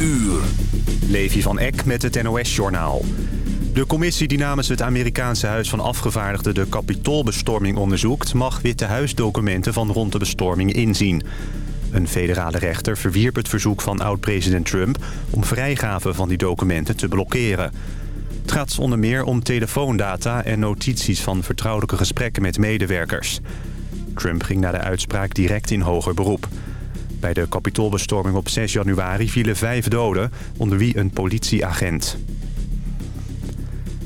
uur. Levi van Eck met het NOS-journaal. De commissie die namens het Amerikaanse Huis van Afgevaardigden... de kapitoolbestorming onderzoekt... mag Witte Huisdocumenten van rond de bestorming inzien. Een federale rechter verwierp het verzoek van oud-president Trump... om vrijgave van die documenten te blokkeren. Het gaat onder meer om telefoondata en notities van vertrouwelijke gesprekken met medewerkers. Trump ging na de uitspraak direct in hoger beroep. Bij de kapitoolbestorming op 6 januari vielen vijf doden, onder wie een politieagent.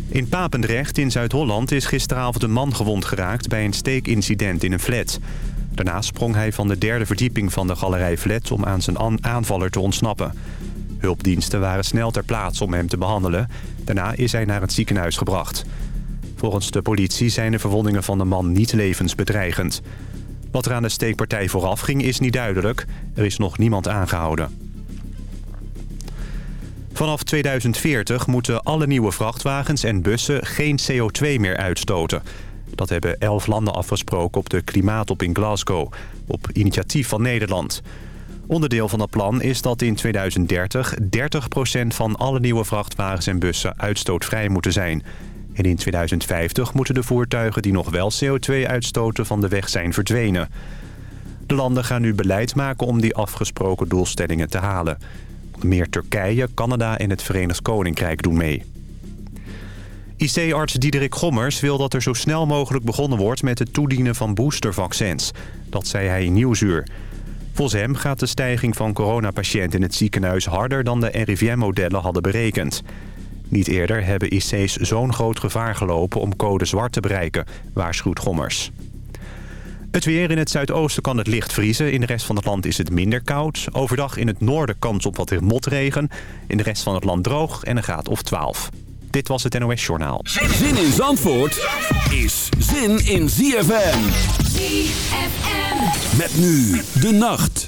In Papendrecht in Zuid-Holland is gisteravond een man gewond geraakt... bij een steekincident in een flat. Daarna sprong hij van de derde verdieping van de galerij flat... om aan zijn aanvaller te ontsnappen. Hulpdiensten waren snel ter plaatse om hem te behandelen. Daarna is hij naar het ziekenhuis gebracht. Volgens de politie zijn de verwondingen van de man niet levensbedreigend. Wat er aan de steekpartij vooraf ging is niet duidelijk. Er is nog niemand aangehouden. Vanaf 2040 moeten alle nieuwe vrachtwagens en bussen geen CO2 meer uitstoten. Dat hebben elf landen afgesproken op de klimaatop in Glasgow, op initiatief van Nederland. Onderdeel van dat plan is dat in 2030 30% van alle nieuwe vrachtwagens en bussen uitstootvrij moeten zijn. En in 2050 moeten de voertuigen die nog wel CO2 uitstoten van de weg zijn verdwenen. De landen gaan nu beleid maken om die afgesproken doelstellingen te halen. Meer Turkije, Canada en het Verenigd Koninkrijk doen mee. IC-arts Diederik Gommers wil dat er zo snel mogelijk begonnen wordt met het toedienen van boostervaccins. Dat zei hij in Nieuwsuur. Volgens hem gaat de stijging van coronapatiënten in het ziekenhuis harder dan de RIVM-modellen hadden berekend. Niet eerder hebben IC's zo'n groot gevaar gelopen om code zwart te bereiken, waarschuwt Gommers. Het weer in het zuidoosten kan het licht vriezen. In de rest van het land is het minder koud. Overdag in het noorden kans op wat motregen. In de rest van het land droog en een graad of 12. Dit was het NOS Journaal. Zin in Zandvoort is zin in ZFM. ZFM. Met nu de nacht.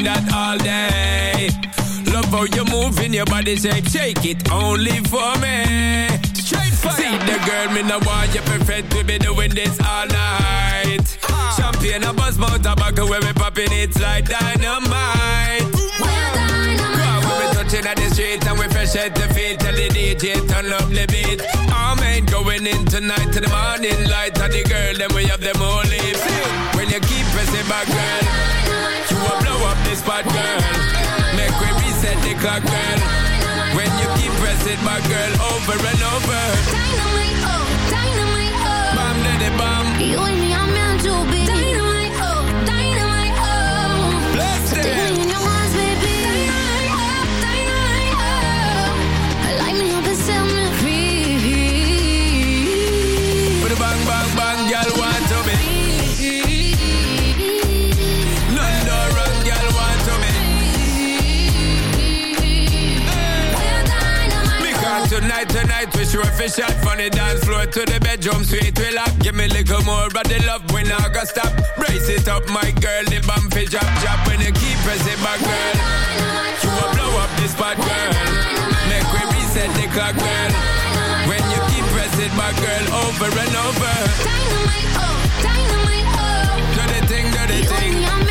Doing that all day. Love how you're moving your body shape, shake it only for me. Straight fire. See the girl, me no want you perfect, we be doing this all night. Champagne, a buzz, mouth, tobacco, when we popping it's like dynamite. Cause when we touching at the street and we fresh at the feet Tell the DJ turn up the beat Our man going in tonight to the morning light And the girl then we have them all leave When you keep pressing back girl this spot girl. Make we reset the clock girl. When you keep pressing back girl over and over tonight we sure fi shot from the dance floor to the bedroom sweet we lock. Give me a little more of the love when I go stop. Brace it up, my girl, the bump fi drop drop when you keep pressing back, girl. You will blow up this spot, girl. Make we reset the clock, girl. When you keep pressing back, girl, over and over. dynamite, oh, dynamite, oh. Do the thing, do the thing.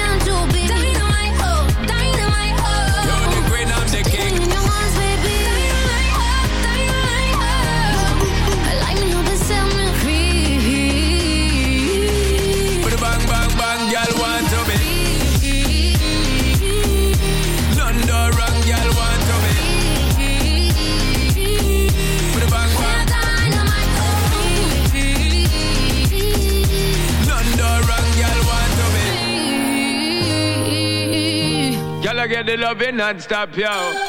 The loving non-stop, yo.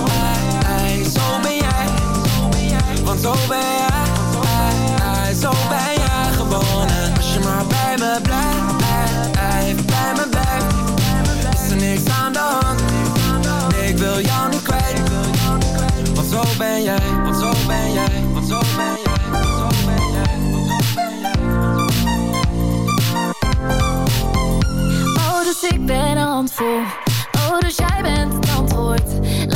zo ben jij, zo ben jij gewoon Als je maar bij me blijft, bij me blijft Is er niks aan de hand Nee, ik wil jou niet kwijt want zo ben jij want zo ben jij, want zo ben jij. Oh, dus ik ben een handvol. Oh, dus jij bent het antwoord.